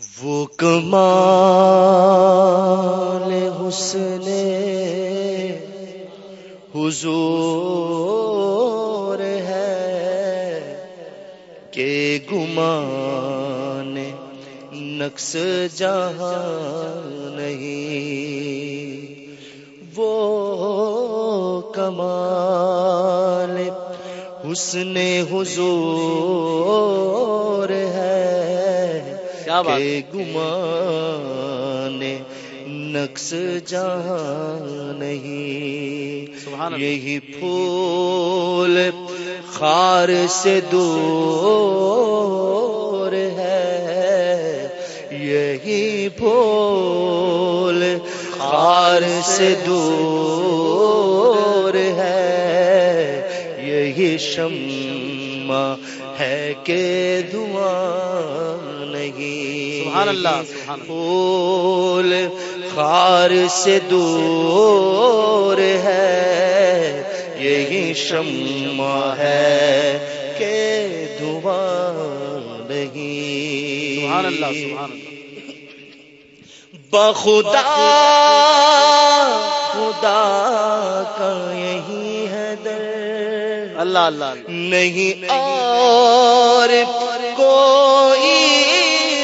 وہ کمال حسن حضور ہے کہ گمان نقص جہاں نہیں وہ کمال حسن حضور کہ گمان نقص جہاں نہیں یہی پھول خار سے دور ہے۔ یہی پھول خار سے دور یہی شمع ہے کہ دعا نہیں سبحان اللہ، سبحان اللہ۔ پھول خار سے دور ہے یہی شمع ہے کہ دعا نہیں سبحان اللہ سبحان اللہ بخدا خدا کا اللہ اللہ نہیں اور کوئی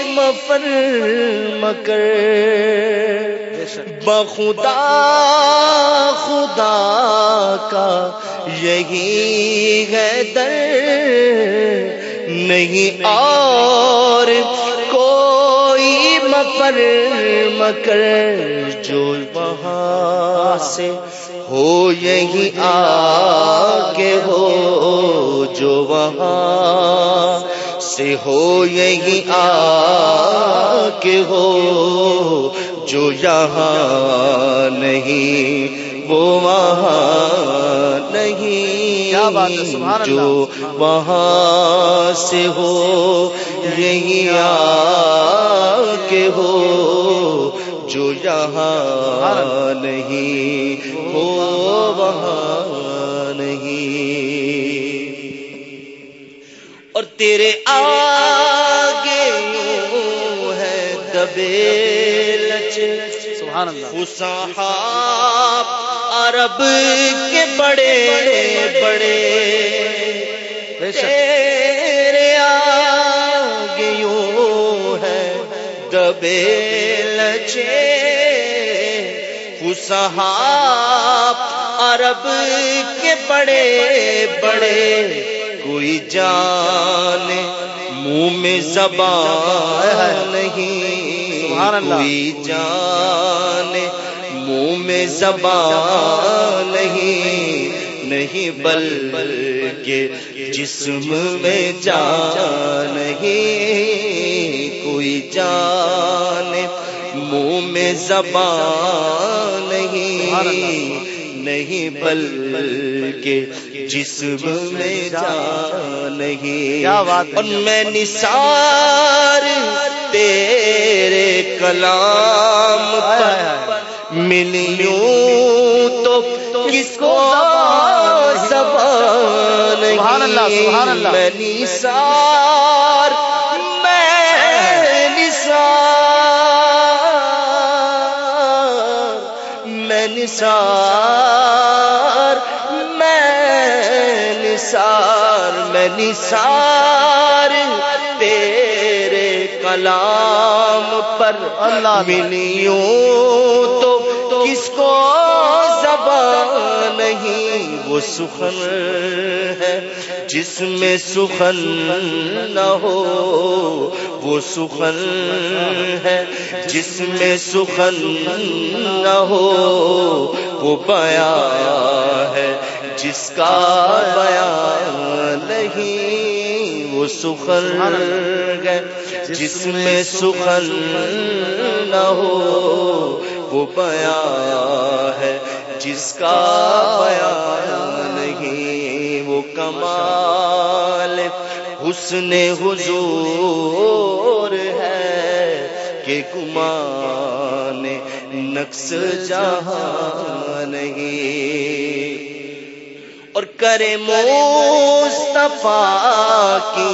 مفر مکر. بخدا خدا کا یہی ہے در. نہیں اور کوئی مفر مکر جو وہاں سے ہو یہی آگے ہو جو وہاں سے ہو یہی آگے ہو جو یہاں نہیں وہ وہاں نہیں جو۔ وہاں سے ہو یہی آگے ہو جو یہاں نہیں ہو وہاں نہیں۔ اور تیرے آگے ہے دبے لچ۔ سبحان اللہ۔ فصحاب عرب کے بڑے بڑے۔ تیرے آگے یوں ہے دبے فصحاب عرب کے بڑے بڑے۔ کوئی جان منہ میں زبان نہیں۔ کوئی جان منہ میں زبان نہیں۔ نہیں بلکہ جسم میں جان نہیں۔ کوئی جان منہ میں زبان نہیں۔ نہیں بلکہ جسم میں جان نہیں اور میں نثار تیرے کلام پر۔ ملیوں تو کس کو زبان۔ میں نثار میں نثار نثار میں نثار میں نثار تیرے کلام پر اللہ ملیوں تو کس کو زبان نہیں، وہ سخن ہے۔ جس میں سخن نہ ہو، وہ سخن ہے۔ جس میں سخن نہ ہو، وہ بیان ہے۔ جس کا بیان نہیں، وہ سخن ہے۔ جس میں سخن نہ ہو، وہ بیان ہے۔ جس کا بیان نہیں، وہ کمال حسن حضور ہے کہ گمان نقص جہاں نہیں۔ اور کرے مصطفیٰ کی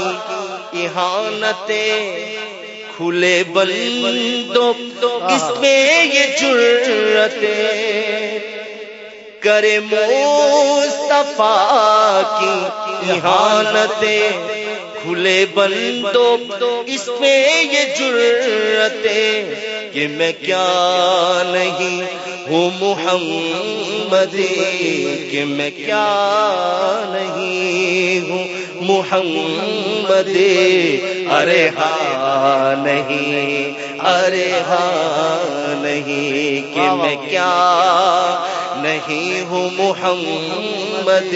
احانتیں کھلے بندوں، اس میں یہ جرتیں کرے مصطفیٰ کی احانتیں کھلے بندوں اس میں یہ جرتیں کہ میں کیا نہیں ہوں محمد، کہ میں کیا نہیں ہوں محمد ارے ہاں نہیں ارے ہاں نہیں کہ میں کیا نہیں ہوں محمد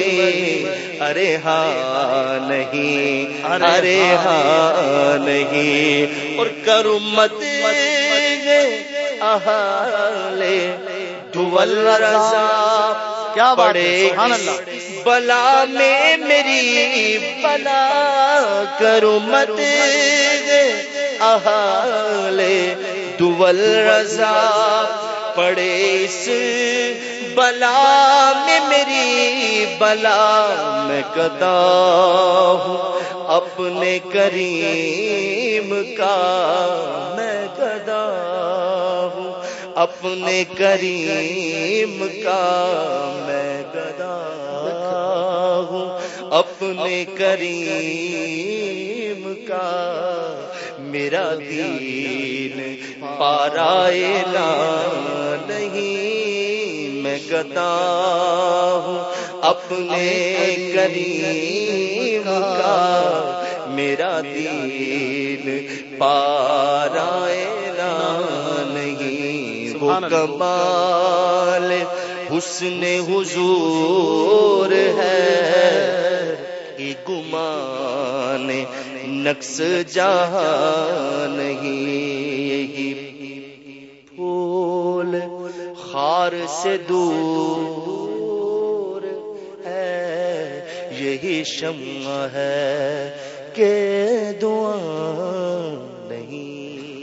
ارے ہاں نہیں ارے ہاں نہیں اور کرو مت دول رضا کیا سبحان اللہ بلا میں میری بلا کرو مت اہلے دول رضا پڑے اس بلا میں میری بلا میں گدا ہوں اپنے کریم کا میں گدا ہوں اپنے کریم کا میں گدا اپنے کریم کا میرا دین پارائے لا نہیں میں گدا ہوں اپنے کریم کا میرا دین پارائے لا نہیں وہ۔ کمال حسن حضور ہے گمان نقص جہاں نہیں یہی پھول خار سے دور ہے یہی شمع ہے کہ